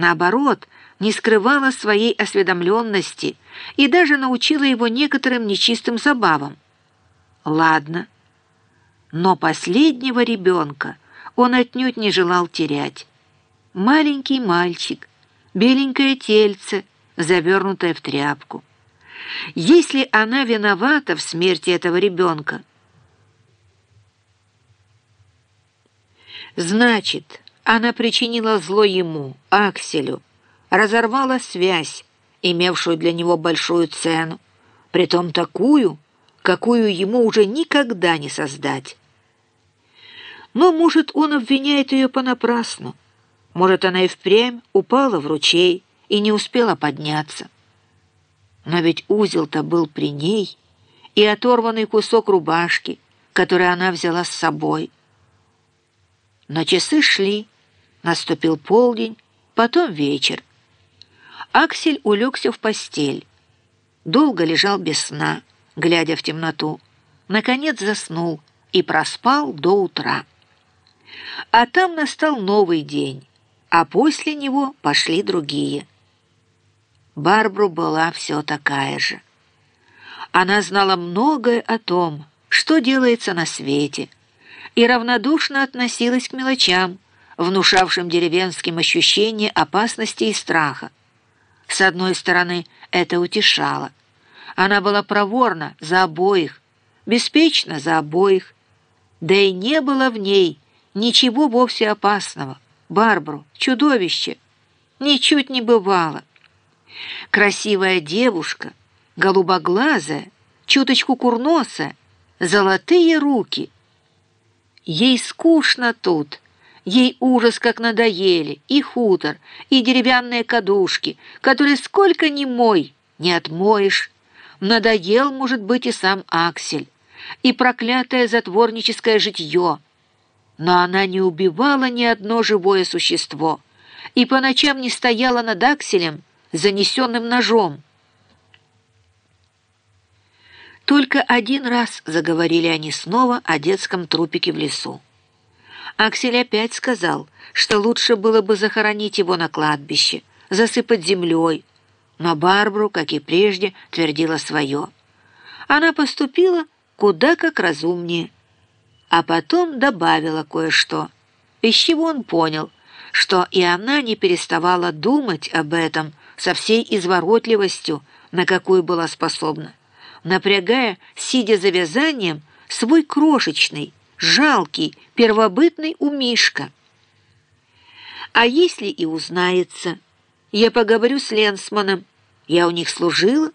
Наоборот, не скрывала своей осведомленности и даже научила его некоторым нечистым забавам. Ладно, но последнего ребенка он отнюдь не желал терять. Маленький мальчик, беленькое тельце, завернутое в тряпку. Если она виновата в смерти этого ребенка, значит, она причинила зло ему, Акселю, разорвала связь, имевшую для него большую цену, притом такую, какую ему уже никогда не создать. Но, может, он обвиняет ее понапрасну. Может, она и впрямь упала в ручей и не успела подняться. Но ведь узел-то был при ней, и оторванный кусок рубашки, который она взяла с собой. Но часы шли, наступил полдень, потом вечер. Аксель улегся в постель. Долго лежал без сна, глядя в темноту. Наконец заснул и проспал до утра. А там настал новый день, а после него пошли другие. Барбру была все такая же. Она знала многое о том, что делается на свете, и равнодушно относилась к мелочам, внушавшим деревенским ощущение опасности и страха. С одной стороны, это утешало. Она была проворна за обоих, беспечна за обоих, да и не было в ней ничего вовсе опасного. Барбару, чудовище, ничуть не бывало. Красивая девушка, голубоглазая, чуточку курносая, золотые руки. Ей скучно тут, ей ужас как надоели, и хутор, и деревянные кадушки, которые сколько ни мой, не отмоешь. Надоел, может быть, и сам Аксель, и проклятое затворническое житье. Но она не убивала ни одно живое существо и по ночам не стояла над Акселем, занесенным ножом. Только один раз заговорили они снова о детском трупике в лесу. Аксель опять сказал, что лучше было бы захоронить его на кладбище, засыпать землей, но Барбару, как и прежде, твердила свое. Она поступила куда как разумнее, а потом добавила кое-что, из чего он понял, что и она не переставала думать об этом со всей изворотливостью, на какую была способна, напрягая, сидя за вязанием, свой крошечный, жалкий, первобытный умишка. А если и узнается, я поговорю с Ленсманом, я у них служила,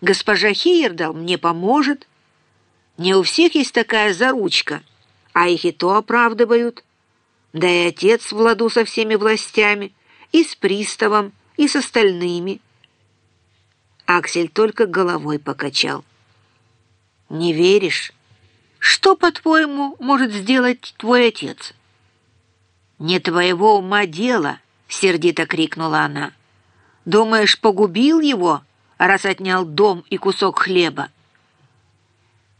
госпожа Хейердал мне поможет. Не у всех есть такая заручка, а их и то оправдывают. Да и отец в ладу со всеми властями, и с приставом, и с остальными. Аксель только головой покачал. «Не веришь? Что, по-твоему, может сделать твой отец?» «Не твоего ума дело!» — сердито крикнула она. Думаешь, погубил его, раз отнял дом и кусок хлеба?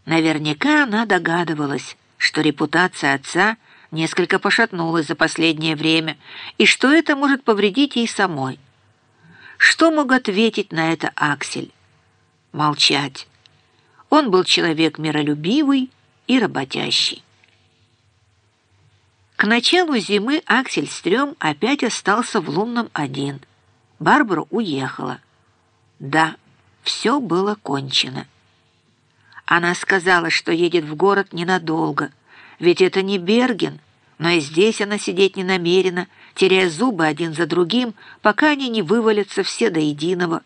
Наверняка она догадывалась, что репутация отца несколько пошатнулась за последнее время, и что это может повредить ей самой. Что мог ответить на это Аксель? Молчать. Он был человек миролюбивый и работящий. К началу зимы Аксель Стрём опять остался в Лунном один – Барбара уехала. Да, все было кончено. Она сказала, что едет в город ненадолго, ведь это не Берген, но и здесь она сидеть не намерена, теряя зубы один за другим, пока они не вывалятся все до единого.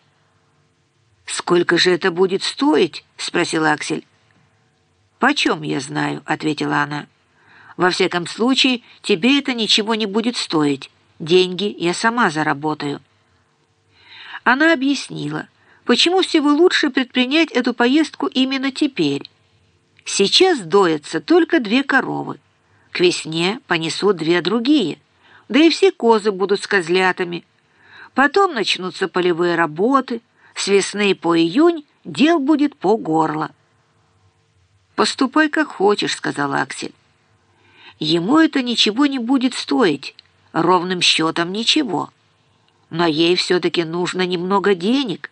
«Сколько же это будет стоить?» — спросил Аксель. «Почем я знаю?» — ответила она. «Во всяком случае, тебе это ничего не будет стоить. Деньги я сама заработаю». Она объяснила, почему всего лучше предпринять эту поездку именно теперь. Сейчас доятся только две коровы. К весне понесут две другие, да и все козы будут с козлятами. Потом начнутся полевые работы, с весны по июнь дел будет по горло. «Поступай, как хочешь», — сказал Аксель. «Ему это ничего не будет стоить, ровным счетом ничего». но ей все-таки нужно немного денег,